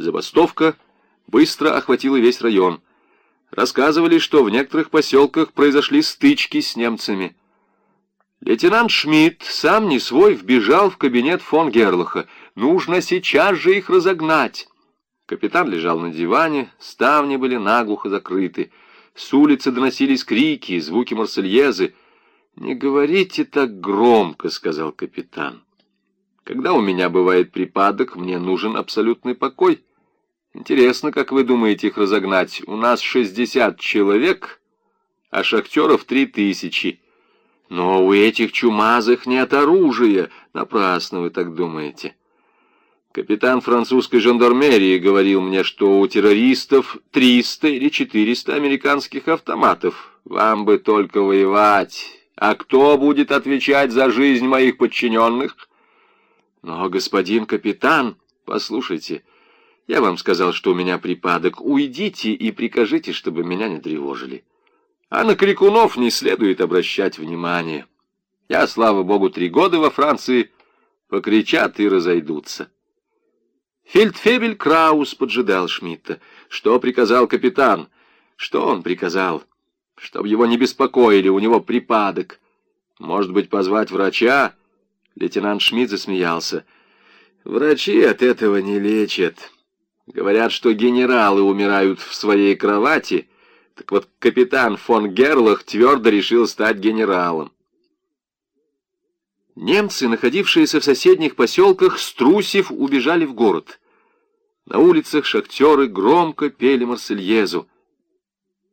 Забастовка быстро охватила весь район. Рассказывали, что в некоторых поселках произошли стычки с немцами. Лейтенант Шмидт, сам не свой, вбежал в кабинет фон Герлаха. Нужно сейчас же их разогнать. Капитан лежал на диване, ставни были наглухо закрыты. С улицы доносились крики, звуки марсельезы. «Не говорите так громко», — сказал капитан. «Когда у меня бывает припадок, мне нужен абсолютный покой. Интересно, как вы думаете их разогнать? У нас шестьдесят человек, а шахтеров три тысячи». Но у этих чумазых нет оружия. Напрасно вы так думаете. Капитан французской жандармерии говорил мне, что у террористов 300 или 400 американских автоматов. Вам бы только воевать. А кто будет отвечать за жизнь моих подчиненных? Но, господин капитан, послушайте, я вам сказал, что у меня припадок. Уйдите и прикажите, чтобы меня не тревожили. А на крикунов не следует обращать внимания. Я, слава богу, три года во Франции, покричат и разойдутся. Фельдфебель Краус поджидал Шмидта. Что приказал капитан? Что он приказал? Чтоб его не беспокоили, у него припадок. Может быть, позвать врача? Лейтенант Шмидт засмеялся. Врачи от этого не лечат. Говорят, что генералы умирают в своей кровати, так вот, капитан фон Герлах твердо решил стать генералом. Немцы, находившиеся в соседних поселках, струсив, убежали в город. На улицах шахтеры громко пели Марсельезу.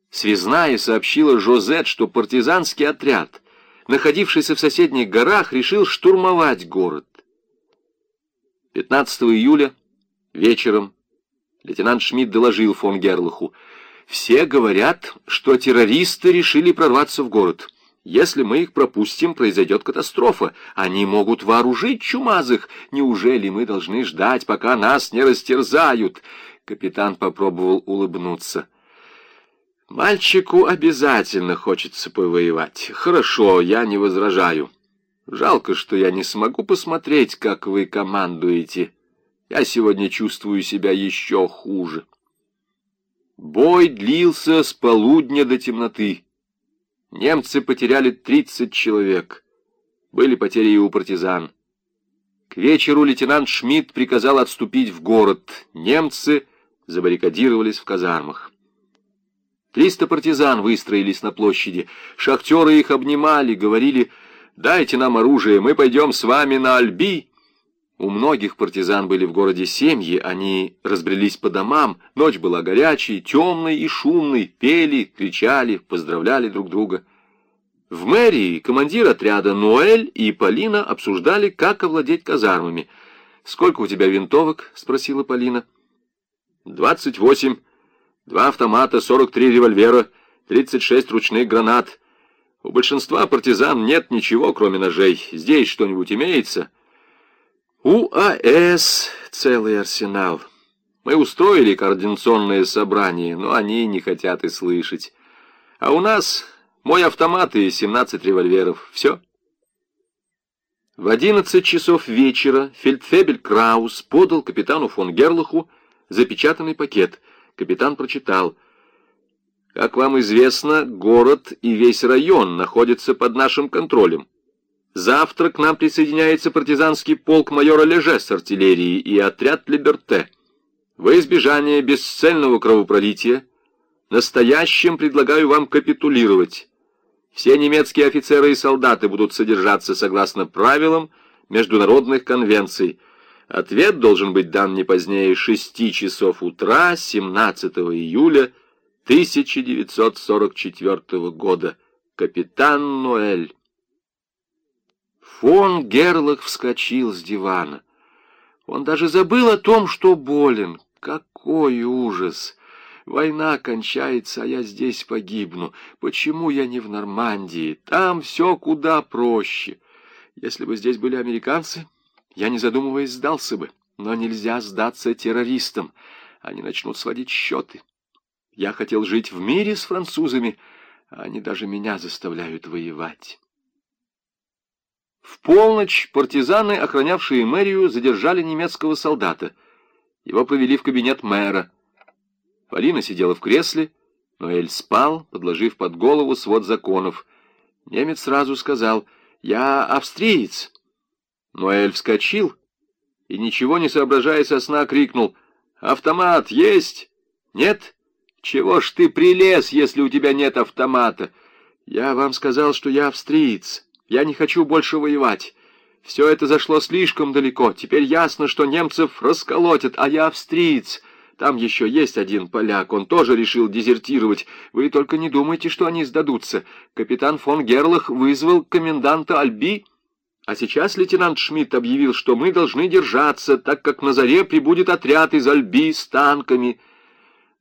Связная сообщила Жозет, что партизанский отряд, находившийся в соседних горах, решил штурмовать город. 15 июля вечером лейтенант Шмидт доложил фон Герлаху, все говорят, что террористы решили прорваться в город. Если мы их пропустим, произойдет катастрофа. Они могут вооружить чумазых. Неужели мы должны ждать, пока нас не растерзают?» Капитан попробовал улыбнуться. «Мальчику обязательно хочется повоевать. Хорошо, я не возражаю. Жалко, что я не смогу посмотреть, как вы командуете. Я сегодня чувствую себя еще хуже». Бой длился с полудня до темноты. Немцы потеряли 30 человек. Были потери и у партизан. К вечеру лейтенант Шмидт приказал отступить в город. Немцы забаррикадировались в казармах. Триста партизан выстроились на площади. Шахтеры их обнимали, говорили, «Дайте нам оружие, мы пойдем с вами на Альби». У многих партизан были в городе семьи, они разбрелись по домам, ночь была горячей, темной и шумной, пели, кричали, поздравляли друг друга. В мэрии командир отряда Ноэль и Полина обсуждали, как овладеть казармами. «Сколько у тебя винтовок?» — спросила Полина. «Двадцать восемь. Два автомата, сорок три револьвера, тридцать шесть ручных гранат. У большинства партизан нет ничего, кроме ножей. Здесь что-нибудь имеется?» УАС — целый арсенал. Мы устроили координационное собрание, но они не хотят и слышать. А у нас мой автомат и 17 револьверов. Все. В 11 часов вечера фельдфебель Краус подал капитану фон Герлаху запечатанный пакет. Капитан прочитал. «Как вам известно, город и весь район находятся под нашим контролем. Завтра к нам присоединяется партизанский полк майора Леже с артиллерией и отряд Либерте. Во избежание бесцельного кровопролития настоящим предлагаю вам капитулировать. Все немецкие офицеры и солдаты будут содержаться согласно правилам международных конвенций. Ответ должен быть дан не позднее 6 часов утра 17 июля 1944 года. Капитан Ноэль. Фон Герлах вскочил с дивана. Он даже забыл о том, что болен. Какой ужас! Война кончается, а я здесь погибну. Почему я не в Нормандии? Там все куда проще. Если бы здесь были американцы, я, не задумываясь, сдался бы. Но нельзя сдаться террористам. Они начнут сводить счеты. Я хотел жить в мире с французами, а они даже меня заставляют воевать. В полночь партизаны, охранявшие мэрию, задержали немецкого солдата. Его провели в кабинет мэра. Полина сидела в кресле, но Эль спал, подложив под голову свод законов. Немец сразу сказал «Я австриец». Но Эль вскочил и, ничего не соображая со сна, крикнул «Автомат есть? Нет? Чего ж ты прилез, если у тебя нет автомата? Я вам сказал, что я австриец. Я не хочу больше воевать. Все это зашло слишком далеко. Теперь ясно, что немцев расколотят, а я австриец». Там еще есть один поляк, он тоже решил дезертировать. Вы только не думайте, что они сдадутся. Капитан фон Герлах вызвал коменданта Альби, а сейчас лейтенант Шмидт объявил, что мы должны держаться, так как на заре прибудет отряд из Альби с танками.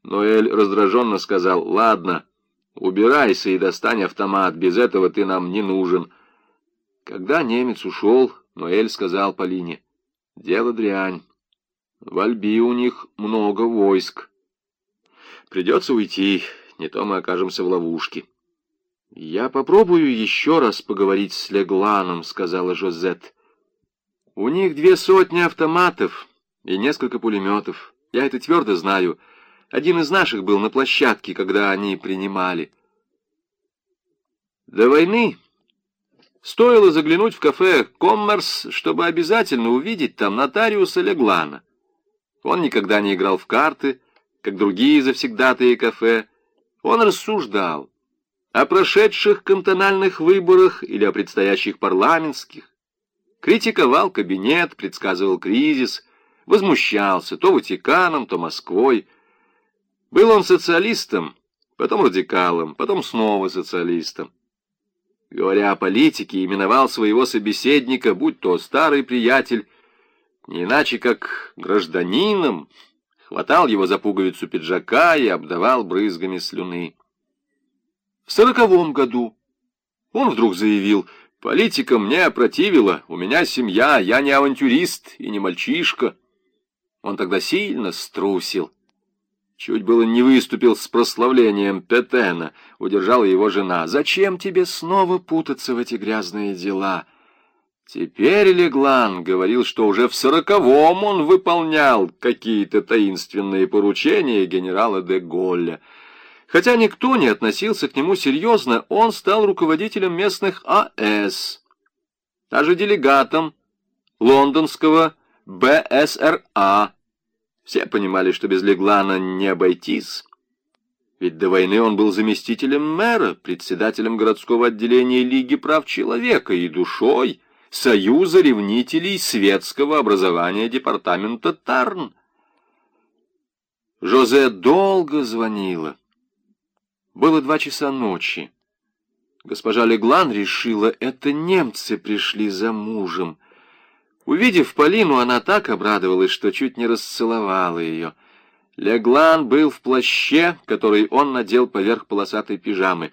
Ноэль раздраженно сказал, «Ладно, убирайся и достань автомат, без этого ты нам не нужен». Когда немец ушел, Ноэль сказал Полине, «Дело дрянь». В Альби у них много войск. Придется уйти, не то мы окажемся в ловушке. «Я попробую еще раз поговорить с Легланом», — сказала Жозет. «У них две сотни автоматов и несколько пулеметов. Я это твердо знаю. Один из наших был на площадке, когда они принимали». До войны стоило заглянуть в кафе «Коммерс», чтобы обязательно увидеть там нотариуса Леглана. Он никогда не играл в карты, как другие завсегдатые кафе. Он рассуждал о прошедших кантональных выборах или о предстоящих парламентских. Критиковал кабинет, предсказывал кризис, возмущался то Ватиканом, то Москвой. Был он социалистом, потом радикалом, потом снова социалистом. Говоря о политике, именовал своего собеседника, будь то старый приятель не иначе как гражданином, хватал его за пуговицу пиджака и обдавал брызгами слюны. В сороковом году он вдруг заявил, «Политика мне опротивила, у меня семья, я не авантюрист и не мальчишка». Он тогда сильно струсил. Чуть было не выступил с прославлением Петена, удержала его жена. «Зачем тебе снова путаться в эти грязные дела?» Теперь Леглан говорил, что уже в сороковом он выполнял какие-то таинственные поручения генерала де Голля. Хотя никто не относился к нему серьезно, он стал руководителем местных АС, даже делегатом лондонского БСРА. Все понимали, что без Леглана не обойтись. Ведь до войны он был заместителем мэра, председателем городского отделения Лиги прав человека и душой, Союза ревнителей светского образования департамента Тарн. Жозе долго звонила. Было два часа ночи. Госпожа Леглан решила, это немцы пришли за мужем. Увидев Полину, она так обрадовалась, что чуть не расцеловала ее. Леглан был в плаще, который он надел поверх полосатой пижамы.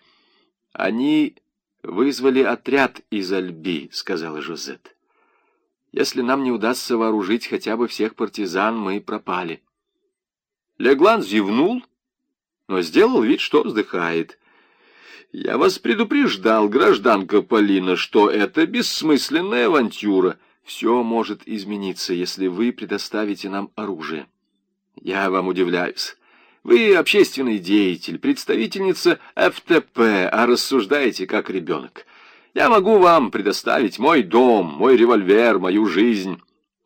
Они «Вызвали отряд из Альби», — сказала Жозет. «Если нам не удастся вооружить хотя бы всех партизан, мы пропали». Леглан зевнул, но сделал вид, что вздыхает. «Я вас предупреждал, гражданка Полина, что это бессмысленная авантюра. Все может измениться, если вы предоставите нам оружие. Я вам удивляюсь». Вы общественный деятель, представительница ФТП, а рассуждаете как ребенок. Я могу вам предоставить мой дом, мой револьвер, мою жизнь.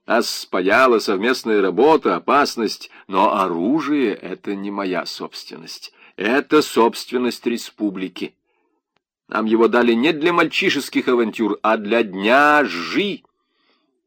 Нас спаяла совместная работа, опасность, но оружие — это не моя собственность. Это собственность республики. Нам его дали не для мальчишеских авантюр, а для дня жи.